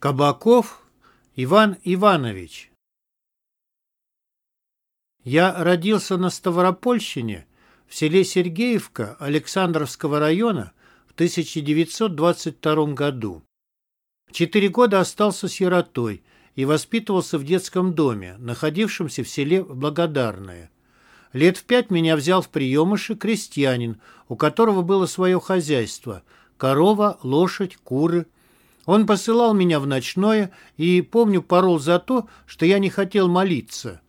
Кабаков Иван Иванович Я родился на Ставропольщине, в селе Сергеевка Александровского района в 1922 году. В четыре года остался сиротой и воспитывался в детском доме, находившемся в селе Благодарное. Лет в пять меня взял в приемыши крестьянин, у которого было свое хозяйство – корова, лошадь, куры – он посылал меня в ночное и, помню, порол за то, что я не хотел молиться.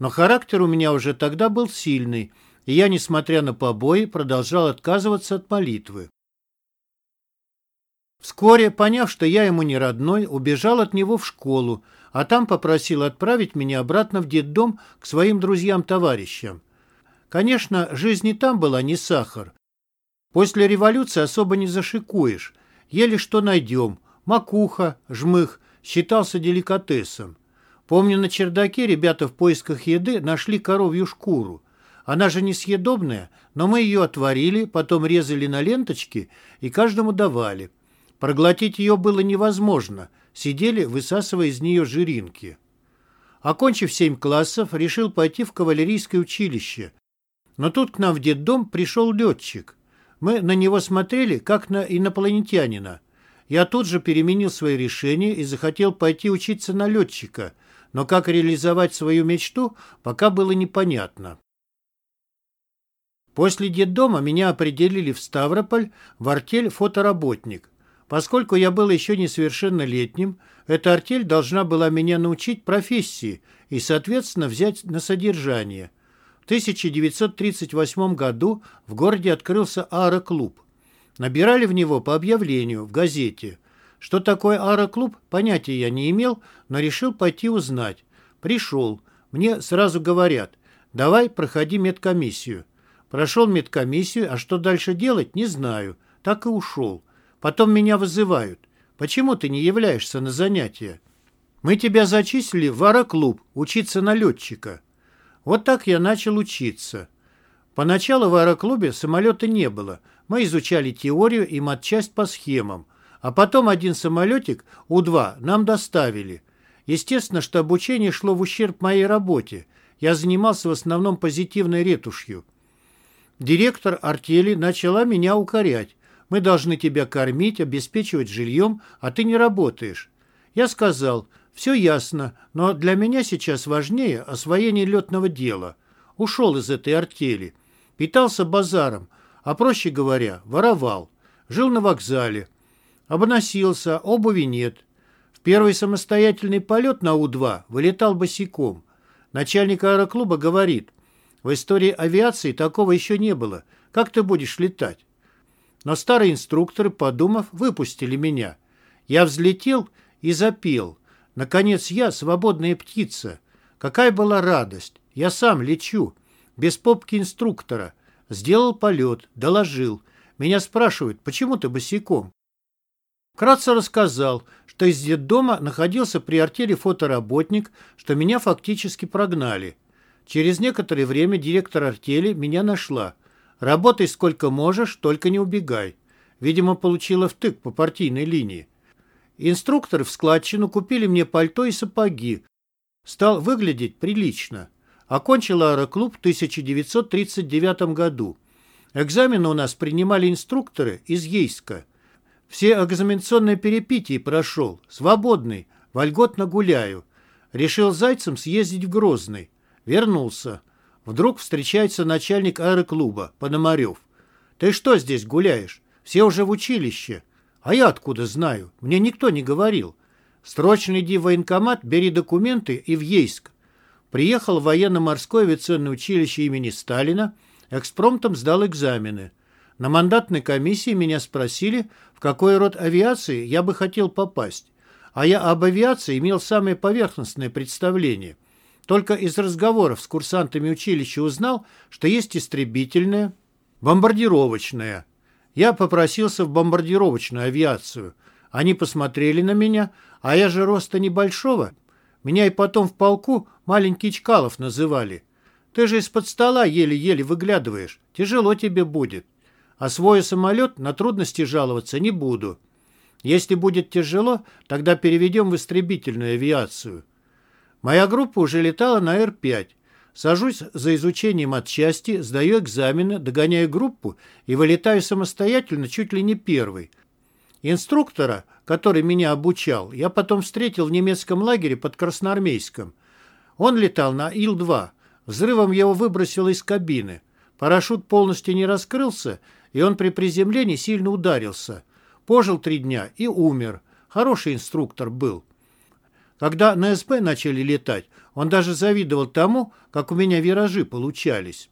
Но характер у меня уже тогда был сильный, и я, несмотря на побои, продолжал отказываться от молитвы. Вскоре, поняв, что я ему не родной, убежал от него в школу, а там попросил отправить меня обратно в детдом к своим друзьям-товарищам. Конечно, жизнь и там была не сахар. После революции особо не зашикуешь, еле что найдем, Макуха, жмых считался деликатесом. Помню, на чердаке ребята в поисках еды нашли коровью шкуру. Она же несъедобная, но мы ее отварили, потом резали на ленточки и каждому давали. Проглотить ее было невозможно, сидели, высасывая из нее жиринки. Окончив семь классов, решил пойти в кавалерийское училище. Но тут к нам в детдом пришел летчик. Мы на него смотрели, как на инопланетянина. Я тут же переменил свое решение и захотел пойти учиться на летчика, но как реализовать свою мечту, пока было непонятно. После детдома меня определили в Ставрополь в артель фотоработник. Поскольку я был еще несовершеннолетним, эта артель должна была меня научить профессии и, соответственно, взять на содержание. В 1938 году в городе открылся аэроклуб. Набирали в него по объявлению в газете. Что такое аэроклуб, понятия я не имел, но решил пойти узнать. Пришел. Мне сразу говорят, давай проходи медкомиссию. Прошел медкомиссию, а что дальше делать, не знаю. Так и ушел. Потом меня вызывают. Почему ты не являешься на занятия? Мы тебя зачислили в аэроклуб учиться на летчика. Вот так я начал учиться. Поначалу в аэроклубе самолета не было – мы изучали теорию и матчасть по схемам, а потом один самолетик У-2 нам доставили. Естественно, что обучение шло в ущерб моей работе. Я занимался в основном позитивной ретушью. Директор артели начала меня укорять. Мы должны тебя кормить, обеспечивать жильем, а ты не работаешь. Я сказал, все ясно, но для меня сейчас важнее освоение летного дела. Ушел из этой артели. Питался базаром, а проще говоря, воровал. Жил на вокзале. Обносился, обуви нет. В первый самостоятельный полет на У-2 вылетал босиком. Начальник аэроклуба говорит, в истории авиации такого еще не было. Как ты будешь летать? Но старые инструкторы, подумав, выпустили меня. Я взлетел и запел. Наконец я свободная птица. Какая была радость. Я сам лечу. Без попки инструктора. Сделал полет, доложил. Меня спрашивают, почему ты босиком? Кратко рассказал, что из детдома находился при артели фотоработник, что меня фактически прогнали. Через некоторое время директор артели меня нашла. Работай сколько можешь, только не убегай. Видимо, получила втык по партийной линии. Инструкторы в складчину купили мне пальто и сапоги. Стал выглядеть прилично. Окончил аэроклуб в 1939 году. Экзамены у нас принимали инструкторы из Ейска. Все экзаменационные перепитии прошел. Свободный. Вольготно гуляю. Решил зайцем съездить в Грозный. Вернулся. Вдруг встречается начальник аэроклуба, Пономарев. «Ты что здесь гуляешь? Все уже в училище». «А я откуда знаю? Мне никто не говорил». «Срочно иди в военкомат, бери документы и в Ейск. Приехал в военно-морское авиационное училище имени Сталина, экспромтом сдал экзамены. На мандатной комиссии меня спросили, в какой род авиации я бы хотел попасть. А я об авиации имел самое поверхностное представление. Только из разговоров с курсантами училища узнал, что есть истребительная, бомбардировочная. Я попросился в бомбардировочную авиацию. Они посмотрели на меня, а я же роста небольшого, меня и потом в полку маленький Чкалов называли. Ты же из-под стола еле-еле выглядываешь. Тяжело тебе будет. А свой самолет на трудности жаловаться не буду. Если будет тяжело, тогда переведем в истребительную авиацию. Моя группа уже летала на Р-5. Сажусь за изучением отчасти, сдаю экзамены, догоняю группу и вылетаю самостоятельно чуть ли не первый. Инструктора, который меня обучал, я потом встретил в немецком лагере под Красноармейском. Он летал на Ил-2. Взрывом его выбросило из кабины. Парашют полностью не раскрылся, и он при приземлении сильно ударился. Пожил три дня и умер. Хороший инструктор был. Когда на СБ начали летать, он даже завидовал тому, как у меня виражи получались.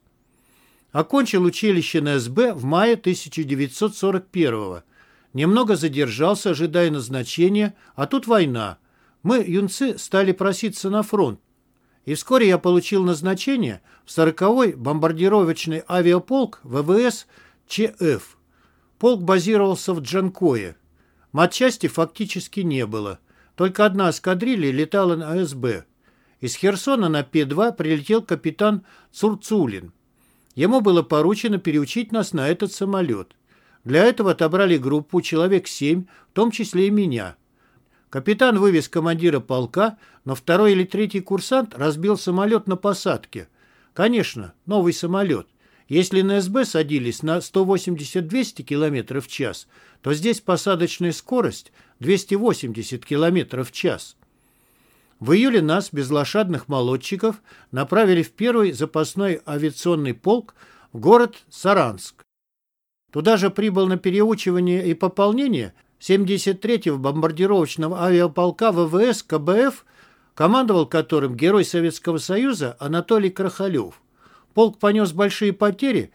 Окончил училище на СБ в мае 1941 -го. Немного задержался, ожидая назначения, а тут война. Мы, юнцы, стали проситься на фронт. И вскоре я получил назначение в 40-й бомбардировочный авиаполк ВВС ЧФ. Полк базировался в Джанкое. Матчасти фактически не было. Только одна эскадрилья летала на СБ. Из Херсона на П-2 прилетел капитан Цурцулин. Ему было поручено переучить нас на этот самолет. Для этого отобрали группу человек семь, в том числе и меня. Капитан вывез командира полка, но второй или третий курсант разбил самолет на посадке. Конечно, новый самолет. Если на СБ садились на 180-200 км в час, то здесь посадочная скорость 280 км в час. В июле нас, без лошадных молодчиков, направили в первый запасной авиационный полк в город Саранск. Туда же прибыл на переучивание и пополнение 73-го бомбардировочного авиаполка ВВС КБФ, командовал которым герой Советского Союза Анатолий Крахалев. Полк понес большие потери,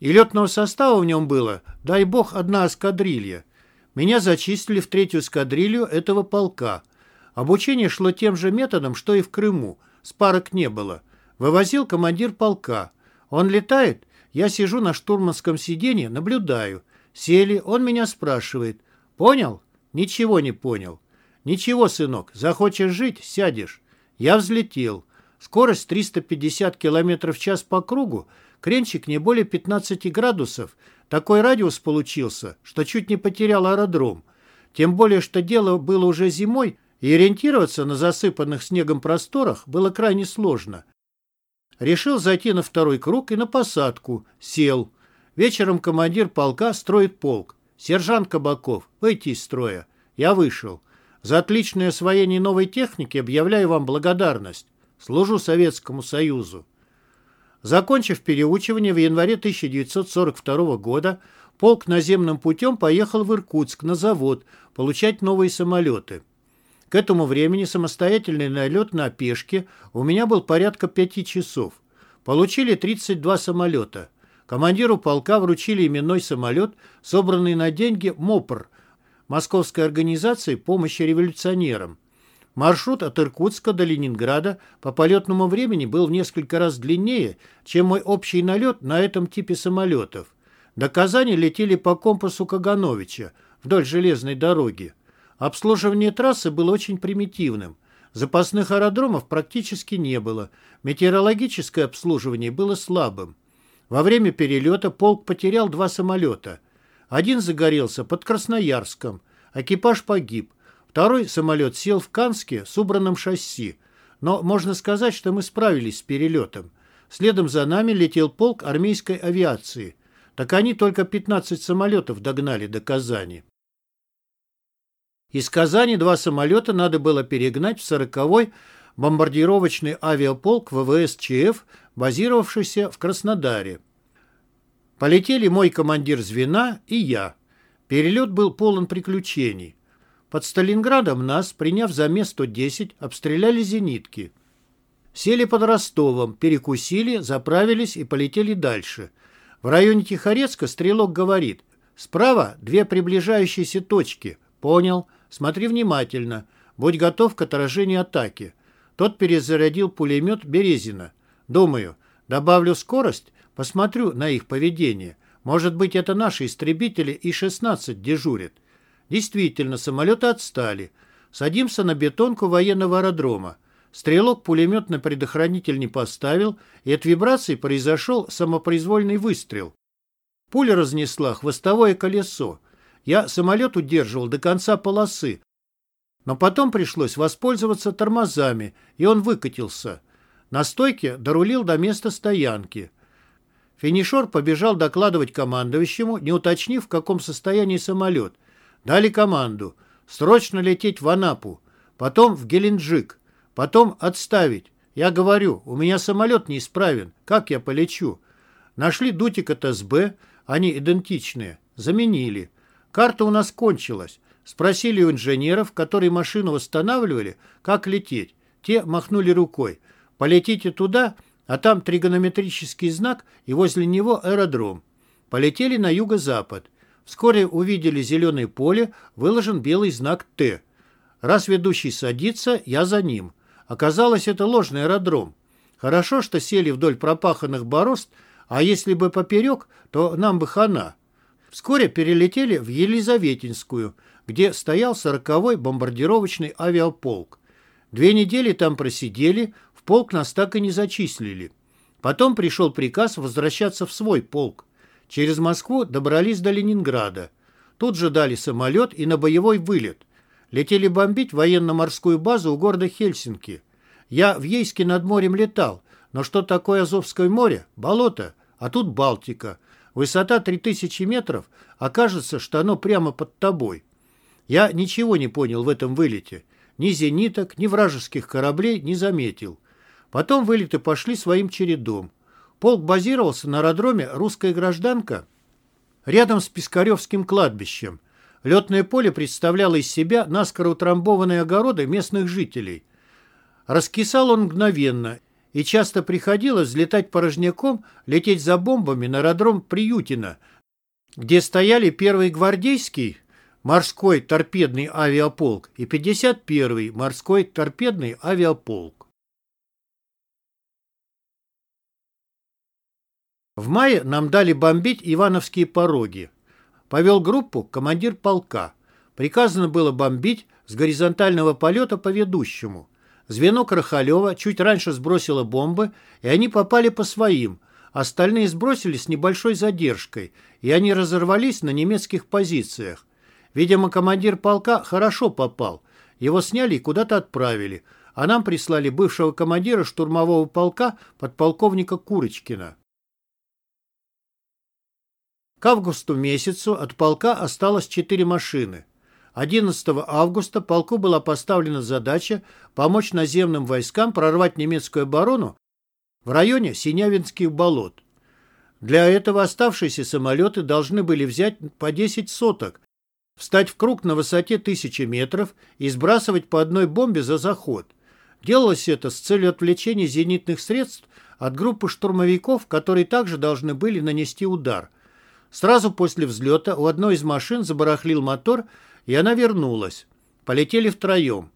и летного состава в нем было, дай бог, одна эскадрилья. Меня зачислили в третью эскадрилью этого полка. Обучение шло тем же методом, что и в Крыму. Спарок не было. Вывозил командир полка. Он летает, я сижу на штурманском сиденье, наблюдаю. Сели, он меня спрашивает. Понял? Ничего не понял. Ничего, сынок, захочешь жить, сядешь. Я взлетел. Скорость 350 км в час по кругу, кренчик не более 15 градусов. Такой радиус получился, что чуть не потерял аэродром. Тем более, что дело было уже зимой, и ориентироваться на засыпанных снегом просторах было крайне сложно. Решил зайти на второй круг и на посадку. Сел. Вечером командир полка строит полк. Сержант Кабаков, выйти из строя. Я вышел. За отличное освоение новой техники объявляю вам благодарность. Служу Советскому Союзу. Закончив переучивание в январе 1942 года, полк наземным путем поехал в Иркутск на завод получать новые самолеты. К этому времени самостоятельный налет на пешке у меня был порядка пяти часов. Получили 32 самолета. Командиру полка вручили именной самолет, собранный на деньги МОПР, Московской организации помощи революционерам. Маршрут от Иркутска до Ленинграда по полетному времени был в несколько раз длиннее, чем мой общий налет на этом типе самолетов. До Казани летели по компасу Кагановича вдоль железной дороги. Обслуживание трассы было очень примитивным. Запасных аэродромов практически не было. Метеорологическое обслуживание было слабым. Во время перелета полк потерял два самолета. Один загорелся под Красноярском. Экипаж погиб. Второй самолет сел в Канске с убранным шасси. Но можно сказать, что мы справились с перелетом. Следом за нами летел полк армейской авиации. Так они только 15 самолетов догнали до Казани. Из Казани два самолета надо было перегнать в 40-й бомбардировочный авиаполк ВВС ЧФ, базировавшийся в Краснодаре. Полетели мой командир звена и я. Перелет был полон приключений. Под Сталинградом нас, приняв за место 110, обстреляли зенитки. Сели под Ростовом, перекусили, заправились и полетели дальше. В районе Тихорецка стрелок говорит, справа две приближающиеся точки. Понял. Смотри внимательно. Будь готов к отражению атаки. Тот перезарядил пулемет Березина. Думаю, добавлю скорость, посмотрю на их поведение. Может быть, это наши истребители И-16 дежурят. Действительно, самолеты отстали. Садимся на бетонку военного аэродрома. Стрелок пулемет на предохранитель не поставил, и от вибрации произошел самопроизвольный выстрел. Пуля разнесла хвостовое колесо. Я самолет удерживал до конца полосы, но потом пришлось воспользоваться тормозами, и он выкатился. На стойке дорулил до места стоянки. Финишер побежал докладывать командующему, не уточнив, в каком состоянии самолет. Дали команду. Срочно лететь в Анапу. Потом в Геленджик. Потом отставить. Я говорю, у меня самолет неисправен. Как я полечу? Нашли дутик от СБ. Они идентичные. Заменили. Карта у нас кончилась. Спросили у инженеров, которые машину восстанавливали, как лететь. Те махнули рукой. Полетите туда, а там тригонометрический знак и возле него аэродром. Полетели на юго-запад. Вскоре увидели зеленое поле, выложен белый знак «Т». Раз ведущий садится, я за ним. Оказалось, это ложный аэродром. Хорошо, что сели вдоль пропаханных борозд, а если бы поперек, то нам бы хана. Вскоре перелетели в Елизаветинскую, где стоял сороковой бомбардировочный авиаполк. Две недели там просидели, полк нас так и не зачислили. Потом пришел приказ возвращаться в свой полк. Через Москву добрались до Ленинграда. Тут же дали самолет и на боевой вылет. Летели бомбить военно-морскую базу у города Хельсинки. Я в Ейске над морем летал, но что такое Азовское море? Болото, а тут Балтика. Высота 3000 метров, окажется, что оно прямо под тобой. Я ничего не понял в этом вылете. Ни зениток, ни вражеских кораблей не заметил. Потом вылеты пошли своим чередом. Полк базировался на аэродроме «Русская гражданка» рядом с Пискаревским кладбищем. Летное поле представляло из себя наскоро утрамбованные огороды местных жителей. Раскисал он мгновенно, и часто приходилось взлетать порожняком, лететь за бомбами на аэродром Приютино, где стояли первый гвардейский морской торпедный авиаполк и 51-й морской торпедный авиаполк. В мае нам дали бомбить Ивановские пороги. Повел группу командир полка. Приказано было бомбить с горизонтального полета по ведущему. Звено Крахалева чуть раньше сбросило бомбы, и они попали по своим. Остальные сбросили с небольшой задержкой, и они разорвались на немецких позициях. Видимо, командир полка хорошо попал. Его сняли и куда-то отправили, а нам прислали бывшего командира штурмового полка подполковника Курочкина. К августу месяцу от полка осталось четыре машины. 11 августа полку была поставлена задача помочь наземным войскам прорвать немецкую оборону в районе Синявинских болот. Для этого оставшиеся самолеты должны были взять по 10 соток, встать в круг на высоте 1000 метров и сбрасывать по одной бомбе за заход. Делалось это с целью отвлечения зенитных средств от группы штурмовиков, которые также должны были нанести удар – Сразу после взлета у одной из машин забарахлил мотор, и она вернулась. Полетели втроем.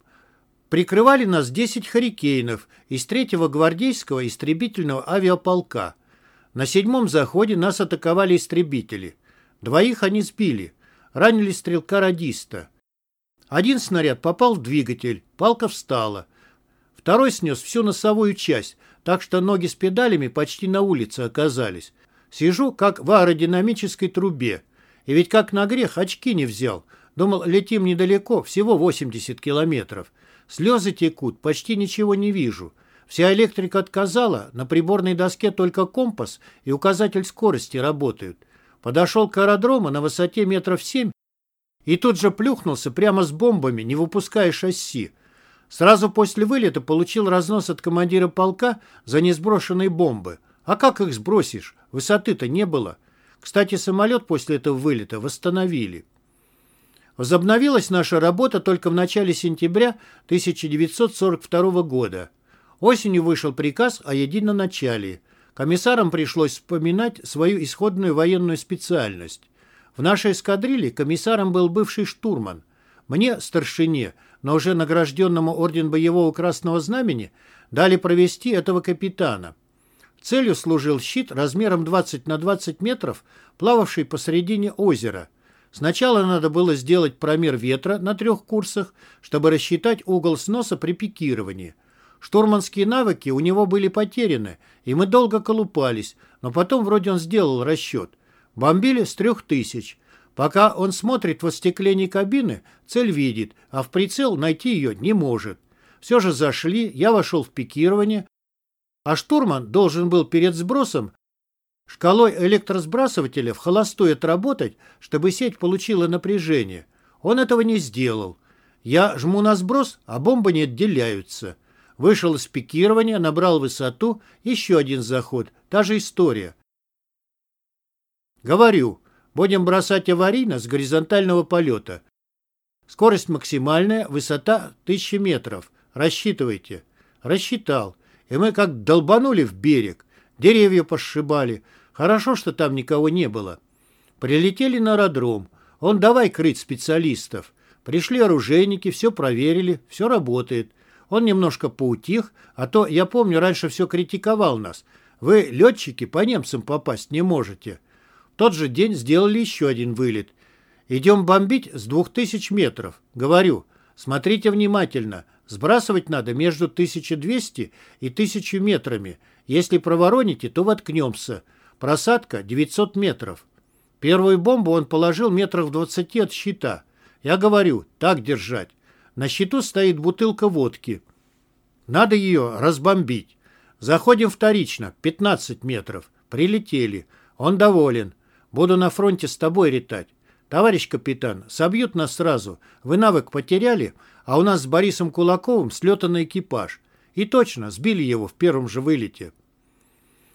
Прикрывали нас 10 «Харикейнов» из третьего гвардейского истребительного авиаполка. На седьмом заходе нас атаковали истребители. Двоих они сбили. Ранили стрелка-радиста. Один снаряд попал в двигатель, палка встала. Второй снес всю носовую часть, так что ноги с педалями почти на улице оказались. Сижу, как в аэродинамической трубе. И ведь как на грех очки не взял. Думал, летим недалеко, всего 80 километров. Слезы текут, почти ничего не вижу. Вся электрика отказала, на приборной доске только компас и указатель скорости работают. Подошел к аэродрому на высоте метров семь и тут же плюхнулся прямо с бомбами, не выпуская шасси. Сразу после вылета получил разнос от командира полка за несброшенные бомбы. А как их сбросишь? Высоты-то не было. Кстати, самолет после этого вылета восстановили. Возобновилась наша работа только в начале сентября 1942 года. Осенью вышел приказ о единоначалии. Комиссарам пришлось вспоминать свою исходную военную специальность. В нашей эскадрилье комиссаром был бывший штурман. Мне, старшине, но уже награжденному орден Боевого Красного Знамени, дали провести этого капитана – Целью служил щит размером 20 на 20 метров, плававший посредине озера. Сначала надо было сделать промер ветра на трех курсах, чтобы рассчитать угол сноса при пикировании. Штурманские навыки у него были потеряны, и мы долго колупались, но потом вроде он сделал расчет. Бомбили с трех тысяч. Пока он смотрит в остекление кабины, цель видит, а в прицел найти ее не может. Все же зашли, я вошел в пикирование, а штурман должен был перед сбросом шкалой электросбрасывателя в холостую отработать, чтобы сеть получила напряжение. Он этого не сделал. Я жму на сброс, а бомбы не отделяются. Вышел из пикирования, набрал высоту, еще один заход, та же история. Говорю, будем бросать аварийно с горизонтального полета. Скорость максимальная, высота 1000 метров. Рассчитывайте. Рассчитал. И мы как долбанули в берег. Деревья пошибали. Хорошо, что там никого не было. Прилетели на аэродром. Он давай крыть специалистов. Пришли оружейники, все проверили, все работает. Он немножко поутих, а то, я помню, раньше все критиковал нас. Вы, летчики, по немцам попасть не можете. В тот же день сделали еще один вылет. Идем бомбить с двух тысяч метров. Говорю, смотрите внимательно. Сбрасывать надо между 1200 и 1000 метрами. Если провороните, то воткнемся. Просадка 900 метров. Первую бомбу он положил метрах в 20 от щита. Я говорю, так держать. На щиту стоит бутылка водки. Надо ее разбомбить. Заходим вторично, 15 метров. Прилетели. Он доволен. Буду на фронте с тобой летать. Товарищ капитан, собьют нас сразу. Вы навык потеряли, а у нас с Борисом Кулаковым слетанный экипаж. И точно, сбили его в первом же вылете.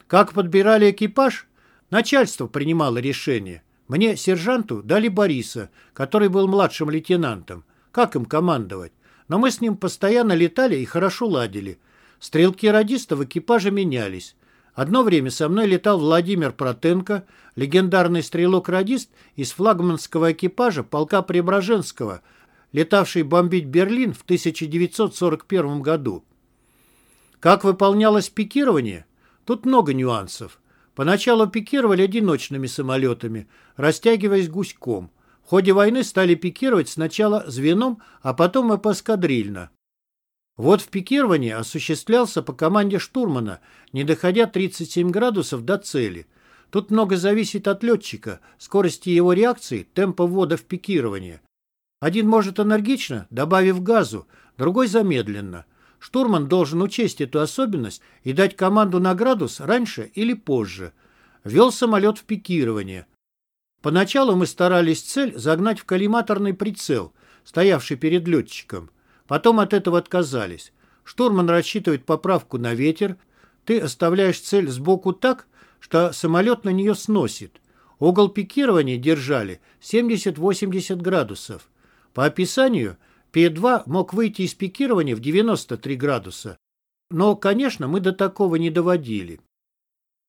Как подбирали экипаж? Начальство принимало решение. Мне, сержанту, дали Бориса, который был младшим лейтенантом. Как им командовать? Но мы с ним постоянно летали и хорошо ладили. Стрелки радиста в экипаже менялись. Одно время со мной летал Владимир Протенко, легендарный стрелок-радист из флагманского экипажа полка Преображенского, летавший бомбить Берлин в 1941 году. Как выполнялось пикирование? Тут много нюансов. Поначалу пикировали одиночными самолетами, растягиваясь гуськом. В ходе войны стали пикировать сначала звеном, а потом и поскадрильно. Вот в пикировании осуществлялся по команде штурмана, не доходя 37 градусов до цели. Тут много зависит от летчика, скорости его реакции, темпа ввода в пикирование. Один может энергично, добавив газу, другой замедленно. Штурман должен учесть эту особенность и дать команду на градус раньше или позже. Вел самолет в пикирование. Поначалу мы старались цель загнать в коллиматорный прицел, стоявший перед летчиком. Потом от этого отказались. Штурман рассчитывает поправку на ветер. Ты оставляешь цель сбоку так, что самолет на нее сносит. Угол пикирования держали 70-80 градусов. По описанию, П-2 мог выйти из пикирования в 93 градуса. Но, конечно, мы до такого не доводили.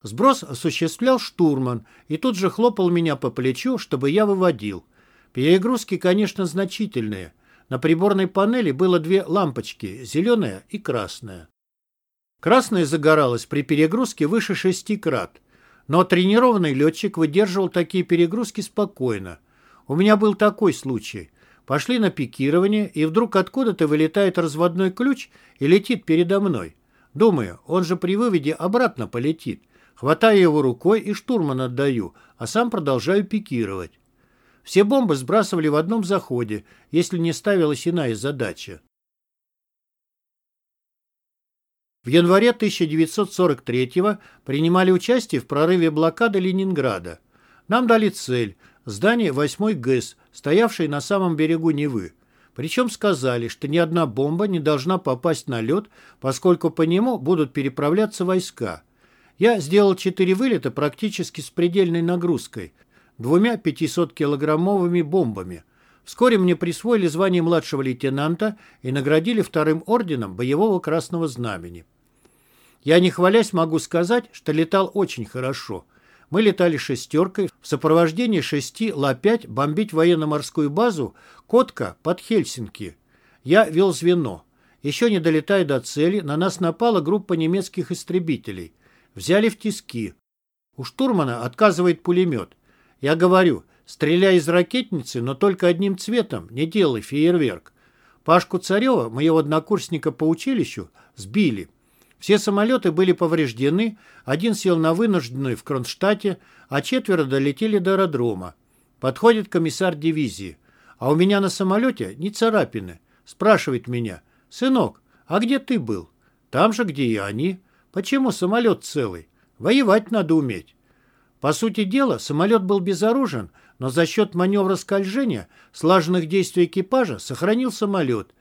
Сброс осуществлял штурман и тут же хлопал меня по плечу, чтобы я выводил. Перегрузки, конечно, значительные. На приборной панели было две лампочки, зеленая и красная. Красная загоралась при перегрузке выше 6 крат, но тренированный летчик выдерживал такие перегрузки спокойно. У меня был такой случай. Пошли на пикирование, и вдруг откуда-то вылетает разводной ключ и летит передо мной. Думаю, он же при выводе обратно полетит. Хватаю его рукой и штурман отдаю, а сам продолжаю пикировать. Все бомбы сбрасывали в одном заходе, если не ставилась иная задача. В январе 1943-го принимали участие в прорыве блокады Ленинграда. Нам дали цель – здание 8-й ГЭС, стоявшее на самом берегу Невы. Причем сказали, что ни одна бомба не должна попасть на лед, поскольку по нему будут переправляться войска. Я сделал четыре вылета практически с предельной нагрузкой – двумя 500-килограммовыми бомбами. Вскоре мне присвоили звание младшего лейтенанта и наградили вторым орденом боевого красного знамени. Я, не хвалясь, могу сказать, что летал очень хорошо. Мы летали шестеркой в сопровождении шести Ла-5 бомбить военно-морскую базу Котка под Хельсинки. Я вел звено. Еще не долетая до цели, на нас напала группа немецких истребителей. Взяли в тиски. У штурмана отказывает пулемет. Я говорю, стреляй из ракетницы, но только одним цветом, не делай фейерверк. Пашку Царева, моего однокурсника по училищу, сбили. Все самолеты были повреждены, один сел на вынужденную в Кронштадте, а четверо долетели до аэродрома. Подходит комиссар дивизии. А у меня на самолете не царапины. Спрашивает меня. «Сынок, а где ты был?» «Там же, где и они». «Почему самолет целый?» «Воевать надо уметь». По сути дела, самолет был безоружен, но за счет маневра скольжения, слаженных действий экипажа, сохранил самолет.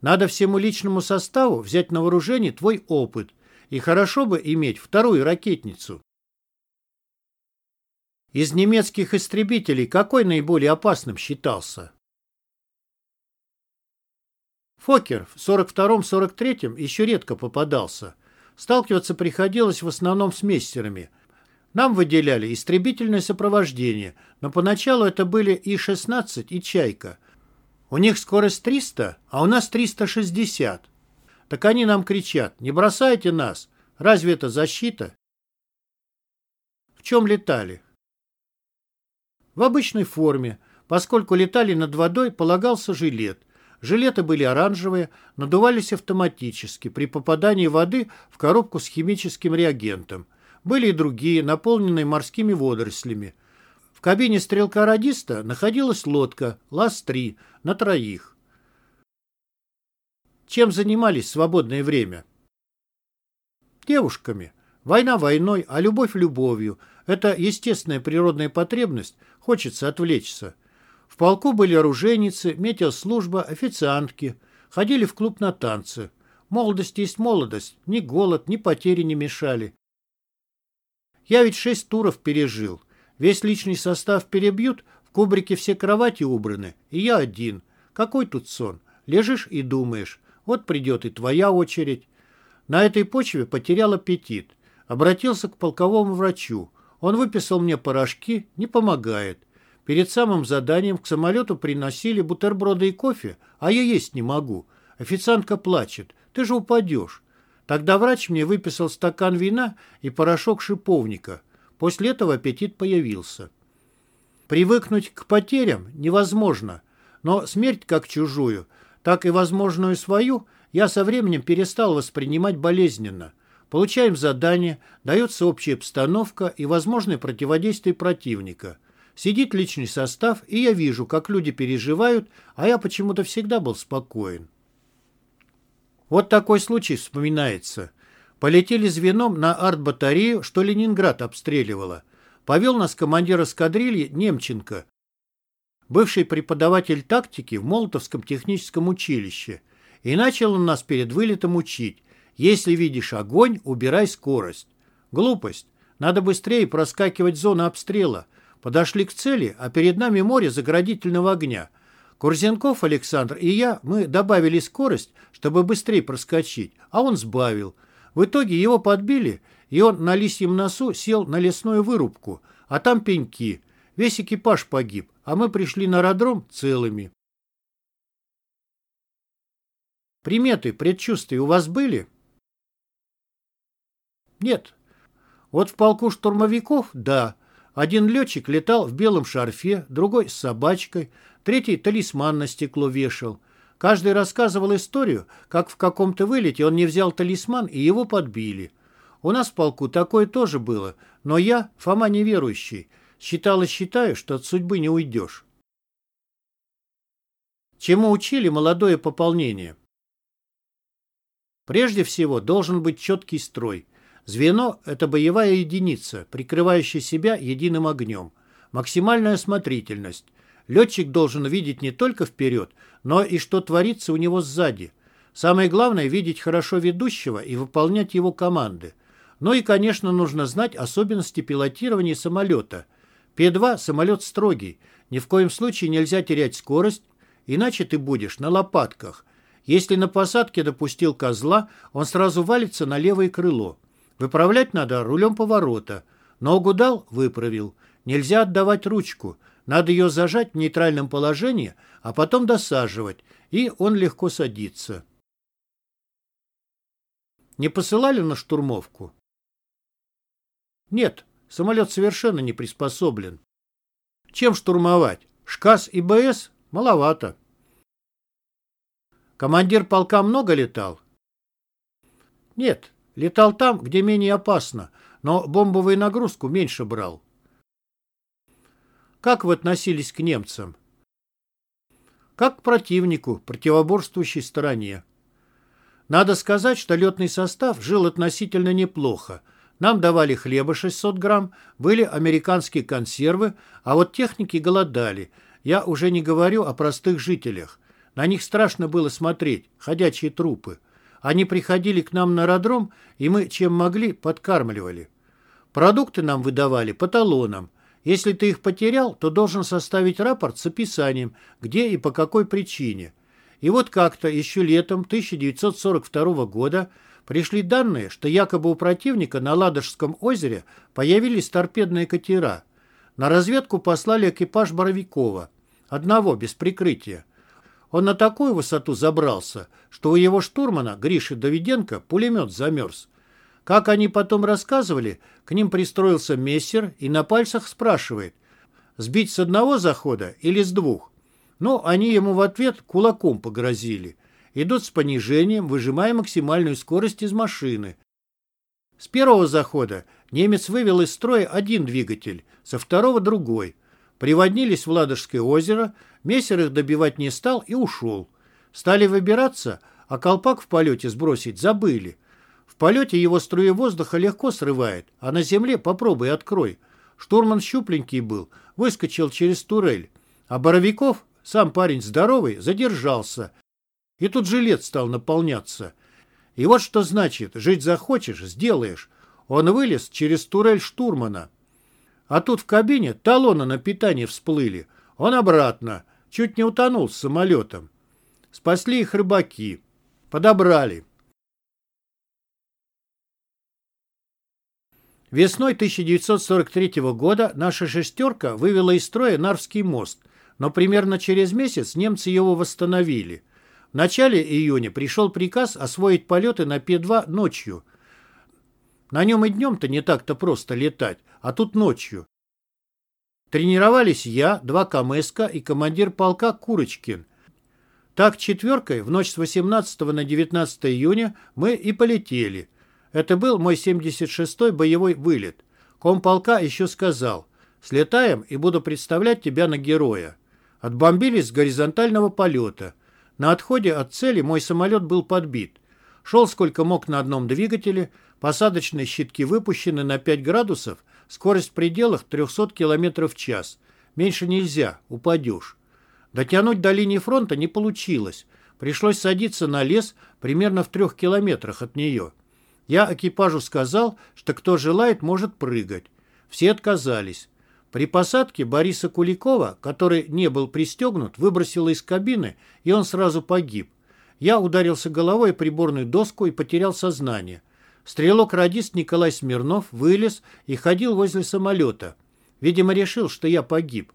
Надо всему личному составу взять на вооружение твой опыт. И хорошо бы иметь вторую ракетницу. Из немецких истребителей какой наиболее опасным считался? Фокер в 42-43 еще редко попадался. Сталкиваться приходилось в основном с мессерами. Нам выделяли истребительное сопровождение, но поначалу это были И-16 и «Чайка». У них скорость 300, а у нас 360. Так они нам кричат, не бросайте нас. Разве это защита? В чем летали? В обычной форме. Поскольку летали над водой, полагался жилет. Жилеты были оранжевые, надувались автоматически при попадании воды в коробку с химическим реагентом. Были и другие, наполненные морскими водорослями. В кабине стрелка-радиста находилась лодка ЛАС-3 на троих. Чем занимались в свободное время? Девушками. Война войной, а любовь любовью. Это естественная природная потребность, хочется отвлечься. В полку были оружейницы, метеослужба, официантки. Ходили в клуб на танцы. Молодость есть молодость, ни голод, ни потери не мешали. Я ведь шесть туров пережил. Весь личный состав перебьют, в кубрике все кровати убраны, и я один. Какой тут сон? Лежишь и думаешь, вот придет и твоя очередь. На этой почве потерял аппетит. Обратился к полковому врачу. Он выписал мне порошки, не помогает. Перед самым заданием к самолету приносили бутерброды и кофе, а я есть не могу. Официантка плачет. Ты же упадешь. Тогда врач мне выписал стакан вина и порошок шиповника. После этого аппетит появился. Привыкнуть к потерям невозможно, но смерть как чужую, так и возможную свою я со временем перестал воспринимать болезненно. Получаем задание, дается общая обстановка и возможное противодействие противника – Сидит личный состав, и я вижу, как люди переживают, а я почему-то всегда был спокоен. Вот такой случай вспоминается. Полетели звеном на арт-батарею, что Ленинград обстреливала. Повел нас командир эскадрильи Немченко, бывший преподаватель тактики в Молотовском техническом училище. И начал он нас перед вылетом учить. Если видишь огонь, убирай скорость. Глупость. Надо быстрее проскакивать зону обстрела – Подошли к цели, а перед нами море заградительного огня. Курзенков Александр и я, мы добавили скорость, чтобы быстрее проскочить, а он сбавил. В итоге его подбили, и он на лисьем носу сел на лесную вырубку, а там пеньки. Весь экипаж погиб, а мы пришли на аэродром целыми. Приметы, предчувствия у вас были? Нет. Вот в полку штурмовиков – да. Один летчик летал в белом шарфе, другой с собачкой, третий талисман на стекло вешал. Каждый рассказывал историю, как в каком-то вылете он не взял талисман и его подбили. У нас в полку такое тоже было, но я, Фома неверующий, считал и считаю, что от судьбы не уйдешь. Чему учили молодое пополнение? Прежде всего, должен быть четкий строй – Звено – это боевая единица, прикрывающая себя единым огнем. Максимальная осмотрительность. Летчик должен видеть не только вперед, но и что творится у него сзади. Самое главное – видеть хорошо ведущего и выполнять его команды. Ну и, конечно, нужно знать особенности пилотирования самолета. П-2 – самолет строгий. Ни в коем случае нельзя терять скорость, иначе ты будешь на лопатках. Если на посадке допустил козла, он сразу валится на левое крыло. Выправлять надо рулем поворота. Ногу дал – выправил. Нельзя отдавать ручку. Надо ее зажать в нейтральном положении, а потом досаживать, и он легко садится. Не посылали на штурмовку? Нет, самолет совершенно не приспособлен. Чем штурмовать? ШКАС и БС? Маловато. Командир полка много летал? Нет, Летал там, где менее опасно, но бомбовую нагрузку меньше брал. Как вы относились к немцам? Как к противнику, противоборствующей стороне. Надо сказать, что летный состав жил относительно неплохо. Нам давали хлеба 600 грамм, были американские консервы, а вот техники голодали. Я уже не говорю о простых жителях. На них страшно было смотреть, ходячие трупы. Они приходили к нам на аэродром, и мы, чем могли, подкармливали. Продукты нам выдавали по талонам. Если ты их потерял, то должен составить рапорт с описанием, где и по какой причине. И вот как-то еще летом 1942 года пришли данные, что якобы у противника на Ладожском озере появились торпедные катера. На разведку послали экипаж Боровикова, одного без прикрытия. Он на такую высоту забрался, что у его штурмана, Гриши Давиденко, пулемет замерз. Как они потом рассказывали, к ним пристроился мессер и на пальцах спрашивает, сбить с одного захода или с двух. Но они ему в ответ кулаком погрозили. Идут с понижением, выжимая максимальную скорость из машины. С первого захода немец вывел из строя один двигатель, со второго другой. Приводнились в Ладожское озеро, мессер их добивать не стал и ушел. Стали выбираться, а колпак в полете сбросить забыли. В полете его струи воздуха легко срывает, а на земле попробуй открой. Штурман щупленький был, выскочил через турель. А Боровиков сам парень здоровый, задержался. И тут жилет стал наполняться. И вот что значит, жить захочешь, сделаешь. Он вылез через турель штурмана. А тут в кабине талоны на питание всплыли. Он обратно. Чуть не утонул с самолетом. Спасли их рыбаки. Подобрали. Весной 1943 года наша «шестерка» вывела из строя Нарвский мост – но примерно через месяц немцы его восстановили. В начале июня пришел приказ освоить полеты на П-2 ночью. На нем и днем-то не так-то просто летать, а тут ночью. Тренировались я, два Камеска и командир полка Курочкин. Так четверкой в ночь с 18 на 19 июня мы и полетели. Это был мой 76-й боевой вылет. Комполка еще сказал, слетаем и буду представлять тебя на героя. Отбомбились с горизонтального полета. На отходе от цели мой самолет был подбит. Шел сколько мог на одном двигателе, посадочные щитки выпущены на 5 градусов, скорость в пределах 300 км в час. Меньше нельзя, упадешь. Дотянуть до линии фронта не получилось. Пришлось садиться на лес примерно в трех километрах от нее. Я экипажу сказал, что кто желает, может прыгать. Все отказались. При посадке Бориса Куликова, который не был пристегнут, выбросило из кабины, и он сразу погиб. Я ударился головой о приборную доску и потерял сознание. Стрелок-радист Николай Смирнов вылез и ходил возле самолета. Видимо, решил, что я погиб.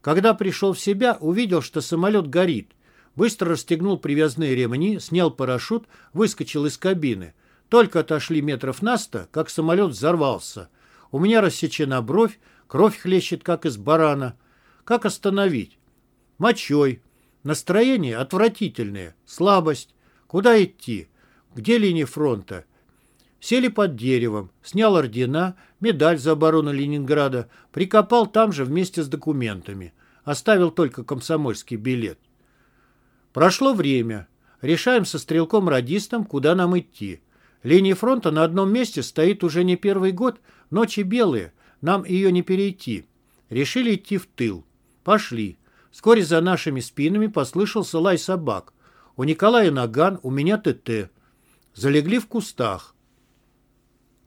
Когда пришел в себя, увидел, что самолет горит. Быстро расстегнул привязные ремни, снял парашют, выскочил из кабины. Только отошли метров на сто, как самолет взорвался. У меня рассечена бровь, Кровь хлещет, как из барана. Как остановить? Мочой. Настроение отвратительное. Слабость. Куда идти? Где линии фронта? Сели под деревом, снял ордена, медаль за оборону Ленинграда, прикопал там же вместе с документами. Оставил только комсомольский билет. Прошло время. Решаем со стрелком-радистом, куда нам идти. Линия фронта на одном месте стоит уже не первый год, ночи белые, нам ее не перейти. Решили идти в тыл. Пошли. Вскоре за нашими спинами послышался лай собак. У Николая наган, у меня ТТ. Залегли в кустах.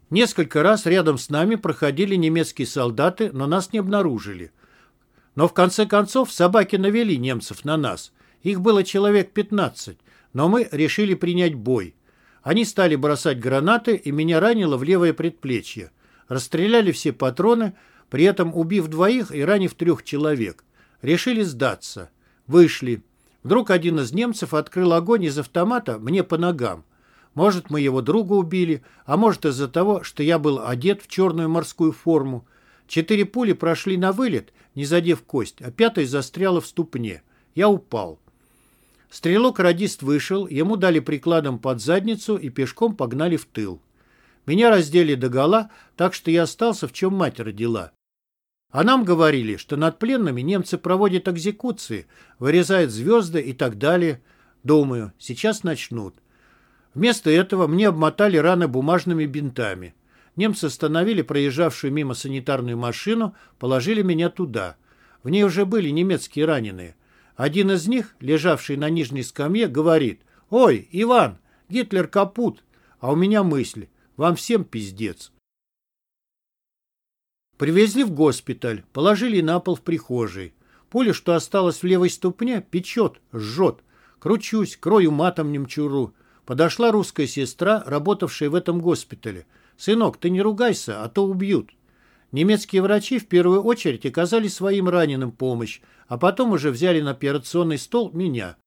Несколько раз рядом с нами проходили немецкие солдаты, но нас не обнаружили. Но в конце концов собаки навели немцев на нас. Их было человек 15, но мы решили принять бой. Они стали бросать гранаты, и меня ранило в левое предплечье. Расстреляли все патроны, при этом убив двоих и ранив трех человек. Решили сдаться. Вышли. Вдруг один из немцев открыл огонь из автомата мне по ногам. Может, мы его друга убили, а может из-за того, что я был одет в черную морскую форму. Четыре пули прошли на вылет, не задев кость, а пятая застряла в ступне. Я упал. Стрелок-радист вышел, ему дали прикладом под задницу и пешком погнали в тыл. Меня раздели догола, так что я остался, в чем мать родила. А нам говорили, что над пленными немцы проводят экзекуции, вырезают звезды и так далее. Думаю, сейчас начнут. Вместо этого мне обмотали раны бумажными бинтами. Немцы остановили проезжавшую мимо санитарную машину, положили меня туда. В ней уже были немецкие раненые. Один из них, лежавший на нижней скамье, говорит, «Ой, Иван, Гитлер капут!» А у меня мысль, «Вам всем пиздец!» Привезли в госпиталь, положили на пол в прихожей. Пуля, что осталось в левой ступне, печет, жжет. Кручусь, крою матом немчуру. Подошла русская сестра, работавшая в этом госпитале. «Сынок, ты не ругайся, а то убьют». Немецкие врачи в первую очередь оказали своим раненым помощь, а потом уже взяли на операционный стол меня.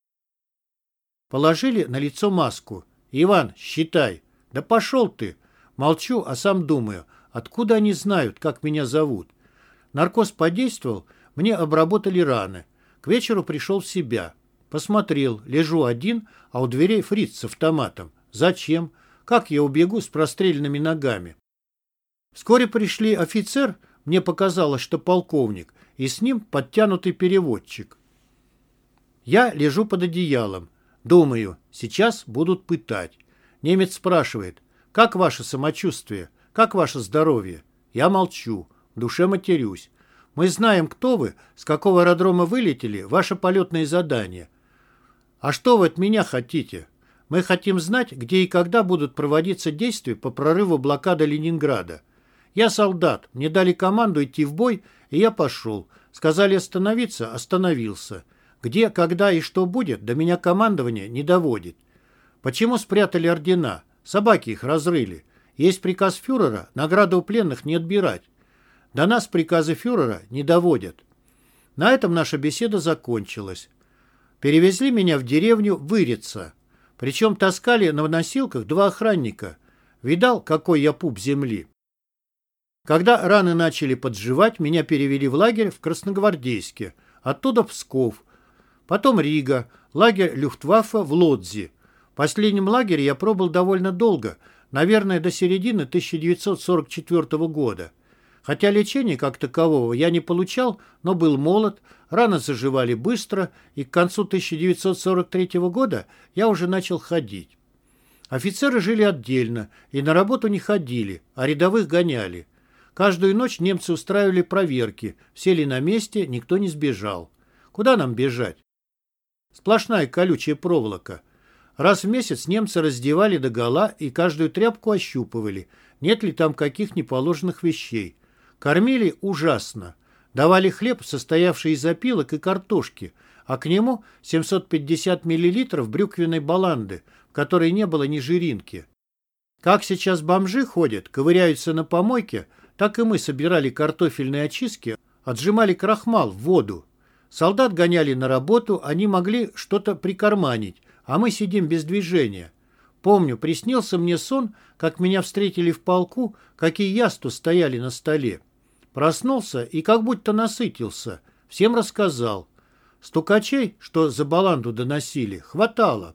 Положили на лицо маску. «Иван, считай». «Да пошел ты!» Молчу, а сам думаю – Откуда они знают, как меня зовут? Наркоз подействовал, мне обработали раны. К вечеру пришел в себя. Посмотрел, лежу один, а у дверей фриц с автоматом. Зачем? Как я убегу с простреленными ногами? Вскоре пришли офицер, мне показалось, что полковник, и с ним подтянутый переводчик. Я лежу под одеялом. Думаю, сейчас будут пытать. Немец спрашивает, как ваше самочувствие? Как ваше здоровье? Я молчу, в душе матерюсь. Мы знаем, кто вы, с какого аэродрома вылетели, ваше полетное задание. А что вы от меня хотите? Мы хотим знать, где и когда будут проводиться действия по прорыву блокады Ленинграда. Я солдат, мне дали команду идти в бой, и я пошел. Сказали остановиться, остановился. Где, когда и что будет, до меня командование не доводит. Почему спрятали ордена? Собаки их разрыли. Есть приказ фюрера, награду у пленных не отбирать. До нас приказы фюрера не доводят. На этом наша беседа закончилась. Перевезли меня в деревню Вырица. Причем таскали на носилках два охранника. Видал, какой я пуп земли? Когда раны начали подживать, меня перевели в лагерь в Красногвардейске, оттуда в Псков, потом Рига, лагерь Люфтваффе в Лодзи. В последнем лагере я пробыл довольно долго – наверное, до середины 1944 года. Хотя лечения как такового я не получал, но был молод, раны заживали быстро, и к концу 1943 года я уже начал ходить. Офицеры жили отдельно и на работу не ходили, а рядовых гоняли. Каждую ночь немцы устраивали проверки, сели на месте, никто не сбежал. Куда нам бежать? Сплошная колючая проволока – Раз в месяц немцы раздевали догола и каждую тряпку ощупывали, нет ли там каких неположенных вещей. Кормили ужасно. Давали хлеб, состоявший из опилок и картошки, а к нему 750 мл брюквенной баланды, в которой не было ни жиринки. Как сейчас бомжи ходят, ковыряются на помойке, так и мы собирали картофельные очистки, отжимали крахмал в воду. Солдат гоняли на работу, они могли что-то прикарманить, а мы сидим без движения. Помню, приснился мне сон, как меня встретили в полку, какие ясту стояли на столе. Проснулся и как будто насытился. Всем рассказал. Стукачей, что за баланду доносили, хватало.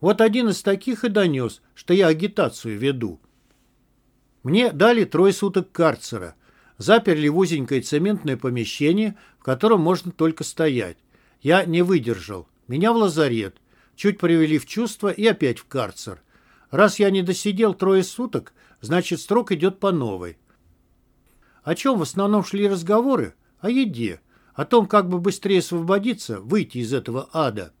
Вот один из таких и донес, что я агитацию веду. Мне дали трое суток карцера. Заперли в узенькое цементное помещение, в котором можно только стоять. Я не выдержал. Меня в лазарет. Чуть привели в чувство и опять в карцер. Раз я не досидел трое суток, значит, срок идет по новой. О чем в основном шли разговоры? О еде. О том, как бы быстрее освободиться, выйти из этого ада.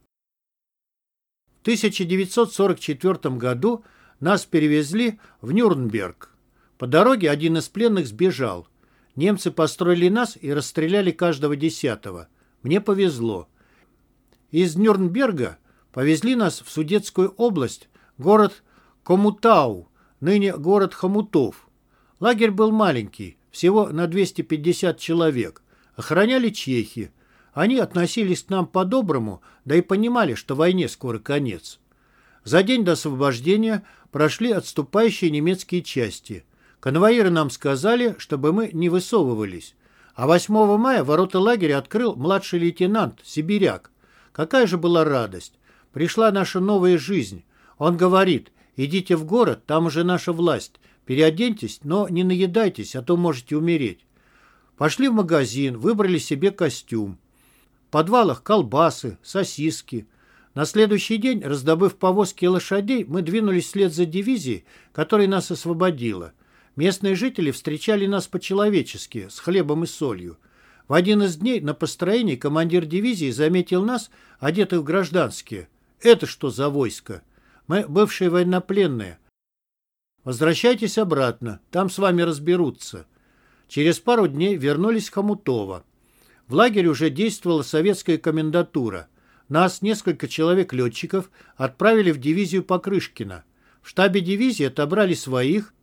В 1944 году нас перевезли в Нюрнберг. По дороге один из пленных сбежал. Немцы построили нас и расстреляли каждого десятого. Мне повезло. Из Нюрнберга повезли нас в Судетскую область, город Комутау, ныне город Хомутов. Лагерь был маленький, всего на 250 человек. Охраняли чехи. Они относились к нам по-доброму, да и понимали, что войне скоро конец. За день до освобождения прошли отступающие немецкие части. Конвоиры нам сказали, чтобы мы не высовывались. А 8 мая ворота лагеря открыл младший лейтенант, сибиряк. Какая же была радость! Пришла наша новая жизнь. Он говорит, идите в город, там уже наша власть. Переоденьтесь, но не наедайтесь, а то можете умереть. Пошли в магазин, выбрали себе костюм. В подвалах колбасы, сосиски. На следующий день, раздобыв повозки и лошадей, мы двинулись вслед за дивизией, которая нас освободила. Местные жители встречали нас по-человечески, с хлебом и солью. В один из дней на построении командир дивизии заметил нас, одетых в гражданские. «Это что за войско? Мы бывшие военнопленные. Возвращайтесь обратно, там с вами разберутся». Через пару дней вернулись в Хомутово. В лагере уже действовала советская комендатура. Нас, несколько человек-летчиков, отправили в дивизию Покрышкина. В штабе дивизии отобрали своих,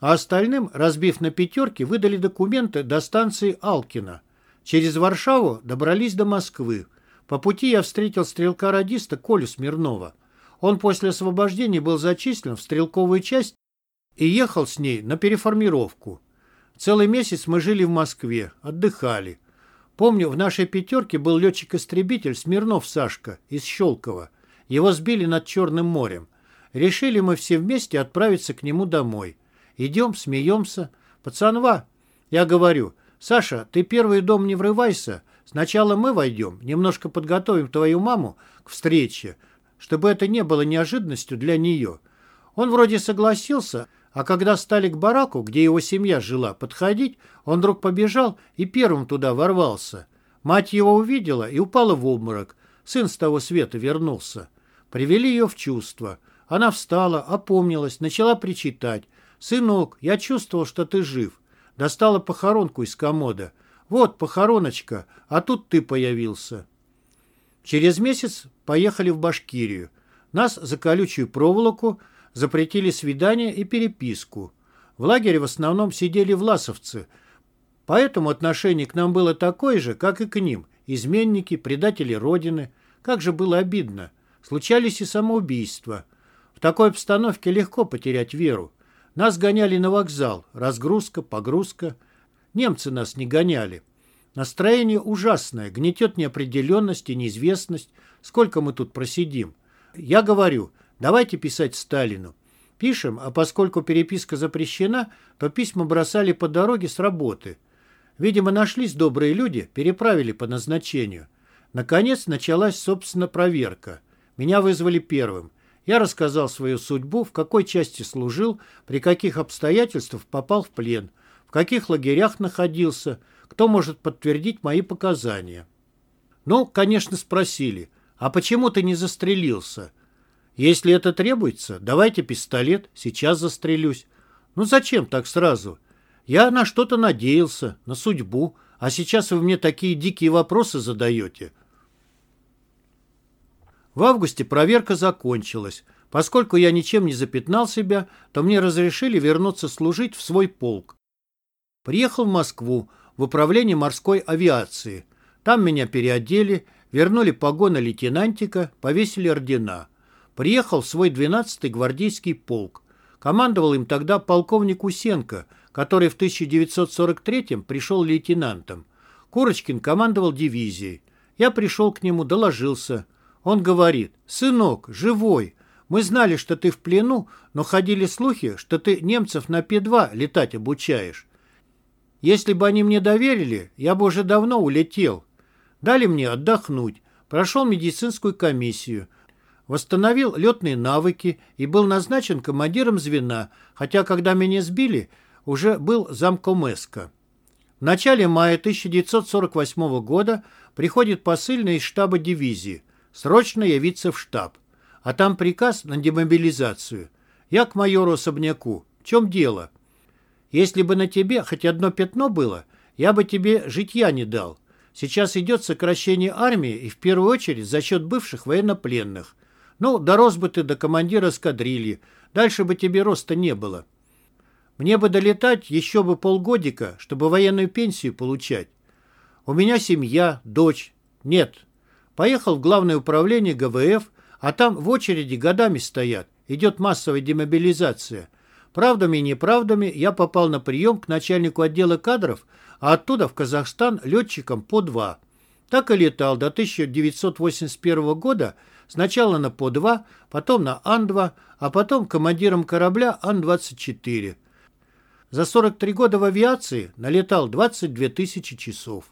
а остальным, разбив на пятерки, выдали документы до станции Алкина. Через Варшаву добрались до Москвы. По пути я встретил стрелка-радиста Колю Смирнова. Он после освобождения был зачислен в стрелковую часть и ехал с ней на переформировку. Целый месяц мы жили в Москве, отдыхали. Помню, в нашей пятерке был летчик-истребитель Смирнов Сашка из Щелкова. Его сбили над Черным морем. Решили мы все вместе отправиться к нему домой. Идем, смеемся. Пацанва, я говорю, Саша, ты первый дом не врывайся. Сначала мы войдем, немножко подготовим твою маму к встрече, чтобы это не было неожиданностью для нее. Он вроде согласился, а когда стали к бараку, где его семья жила, подходить, он вдруг побежал и первым туда ворвался. Мать его увидела и упала в обморок. Сын с того света вернулся. Привели ее в чувство. Она встала, опомнилась, начала причитать. «Сынок, я чувствовал, что ты жив». Достала похоронку из комода. «Вот, похороночка, а тут ты появился». Через месяц поехали в Башкирию. Нас за колючую проволоку запретили свидания и переписку. В лагере в основном сидели власовцы, поэтому отношение к нам было такое же, как и к ним. Изменники, предатели Родины. Как же было обидно. Случались и самоубийства. В такой обстановке легко потерять веру. Нас гоняли на вокзал. Разгрузка, погрузка. Немцы нас не гоняли. Настроение ужасное, гнетет неопределенность и неизвестность. Сколько мы тут просидим? Я говорю, Давайте писать Сталину. Пишем, а поскольку переписка запрещена, то письма бросали по дороге с работы. Видимо, нашлись добрые люди, переправили по назначению. Наконец началась, собственно, проверка. Меня вызвали первым. Я рассказал свою судьбу, в какой части служил, при каких обстоятельствах попал в плен, в каких лагерях находился, кто может подтвердить мои показания. Ну, конечно, спросили, а почему ты не застрелился? Если это требуется, давайте пистолет, сейчас застрелюсь. Ну зачем так сразу? Я на что-то надеялся, на судьбу, а сейчас вы мне такие дикие вопросы задаете. В августе проверка закончилась. Поскольку я ничем не запятнал себя, то мне разрешили вернуться служить в свой полк. Приехал в Москву, в управление морской авиации. Там меня переодели, вернули погоны лейтенантика, повесили ордена. Приехал в свой 12-й гвардейский полк. Командовал им тогда полковник Усенко, который в 1943-м пришел лейтенантом. Курочкин командовал дивизией. Я пришел к нему, доложился. Он говорит, «Сынок, живой. Мы знали, что ты в плену, но ходили слухи, что ты немцев на П-2 летать обучаешь. Если бы они мне доверили, я бы уже давно улетел. Дали мне отдохнуть. Прошел медицинскую комиссию восстановил летные навыки и был назначен командиром звена, хотя когда меня сбили, уже был замком ЭСКО. В начале мая 1948 года приходит посыльный из штаба дивизии. Срочно явиться в штаб. А там приказ на демобилизацию. Я к майору Особняку. В чем дело? Если бы на тебе хоть одно пятно было, я бы тебе житья не дал. Сейчас идет сокращение армии и в первую очередь за счет бывших военнопленных. Ну, дорос бы ты до командира эскадрильи. Дальше бы тебе роста не было. Мне бы долетать еще бы полгодика, чтобы военную пенсию получать. У меня семья, дочь. Нет. Поехал в главное управление ГВФ, а там в очереди годами стоят. Идет массовая демобилизация. Правдами и неправдами я попал на прием к начальнику отдела кадров, а оттуда в Казахстан летчиком по два. Так и летал до 1981 года, Сначала на ПО-2, потом на Ан-2, а потом командиром корабля Ан-24. За 43 года в авиации налетал 22 тысячи часов.